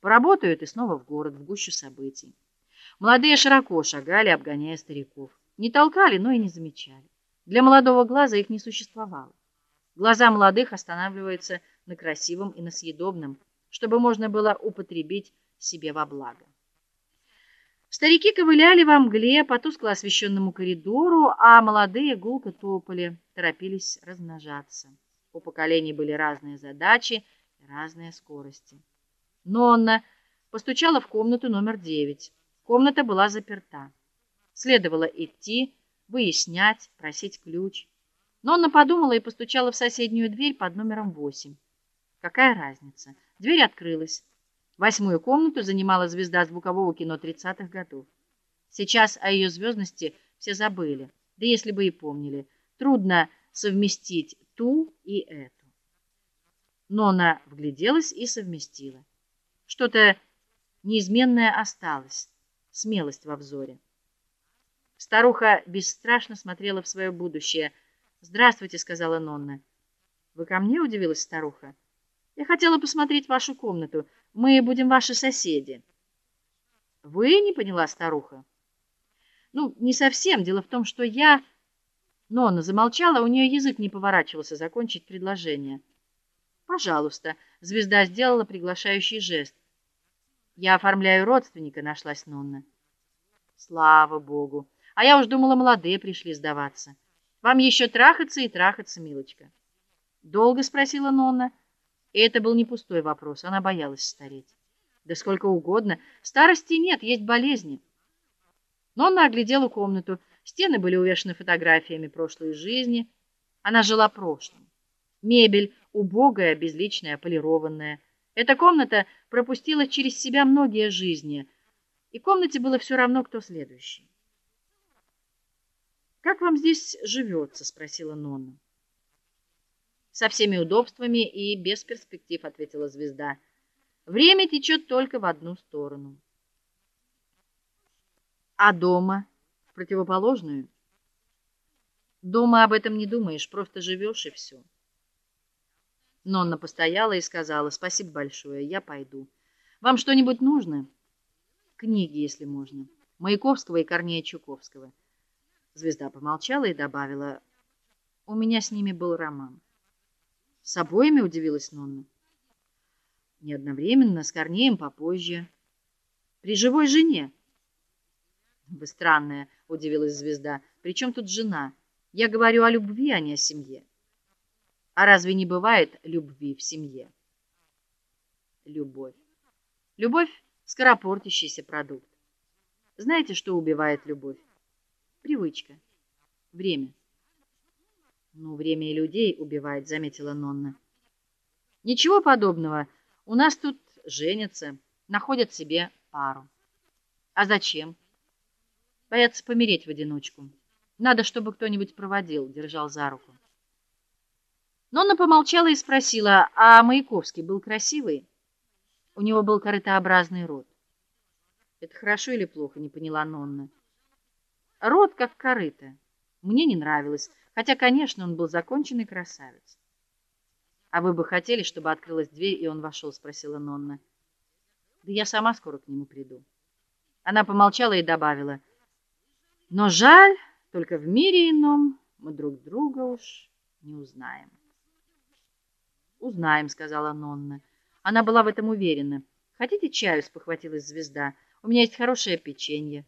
Поработают и снова в город, в гущу событий. Молодые широко шагали, обгоняя стариков. Не толкали, но и не замечали. Для молодого глаза их не существовало. Глаза молодых останавливаются на красивом и на съедобном, чтобы можно было употребить себе во благо. Старики ковыляли во мгле по тускло освещенному коридору, а молодые гулко топали, торопились размножаться. У поколений были разные задачи и разные скорости. Нонна постучала в комнату номер девять. Комната была заперта. Следовало идти, выяснять, просить ключ. Нонна подумала и постучала в соседнюю дверь под номером восемь. Какая разница? Дверь открылась. Восьмую комнату занимала звезда звукового кино 30-х годов. Сейчас о ее звездности все забыли, да если бы и помнили. Трудно совместить ту и эту. Но она вгляделась и совместила. Что-то неизменное осталось, смелость во взоре. Старуха бесстрашно смотрела в свое будущее. "Здравствуйте", сказала Нонна. "Вы ко мне?" удивилась старуха. "Я хотела посмотреть вашу комнату. Мы будем ваши соседи". "Вы?" не поняла старуха. "Ну, не совсем. Дело в том, что я Нонна замолчала, у нее язык не поворачивался закончить предложение. Пожалуйста, звезда сделала приглашающий жест. Я оформляю родственника, нашлась Нонна. Слава богу. А я уж думала, молодые пришли сдаваться. Вам еще трахаться и трахаться, милочка. Долго спросила Нонна. И это был не пустой вопрос, она боялась стареть. Да сколько угодно, старости нет, есть болезни. Нонна оглядела комнату. Стены были увешаны фотографиями прошлой жизни. Она жила прошлым. Мебель убогая, безличная, полированная. Эта комната пропустила через себя многие жизни, и комнате было все равно, кто следующий. Как вам здесь живется?» — спросила Нонна. Со всеми удобствами и без перспектив, ответила звезда. Время течет только в одну сторону. А дома противоположную. Дома об этом не думаешь, просто живешь и все. Нонна постояла и сказала: "Спасибо большое, я пойду. Вам что-нибудь нужно? Книги, если можно. Маяковского и Корнея Чуковского". Звезда помолчала и добавила: "У меня с ними был роман". С обоими удивилась Нонна. Не одновременно, с Корнеем попозже. При живой жене. Вы странная, удивилась звезда. Причем тут жена? Я говорю о любви, а не о семье. А разве не бывает любви в семье? Любовь. Любовь скоропортящийся продукт. Знаете, что убивает любовь? Привычка. Время. Ну, время и людей убивает, заметила Нонна. Ничего подобного. У нас тут женятся, находят себе пару. А зачем? Боятся помереть в одиночку. Надо, чтобы кто-нибудь проводил, держал за руку. Нонна помолчала и спросила: "А Маяковский был красивый? У него был корытообразный рот. Это хорошо или плохо, не поняла Нонна. Рот как корыто. Мне не нравилось, хотя, конечно, он был законченный красавец. А вы бы хотели, чтобы открылась дверь, и он вошел?» — спросила Нонна. Да я сама скоро к нему приду. Она помолчала и добавила: но жаль, только в мире ином мы друг друга уж не узнаем. Узнаем, сказала Нонна. Она была в этом уверена. Хотите чаю, спохватилась звезда. У меня есть хорошее печенье.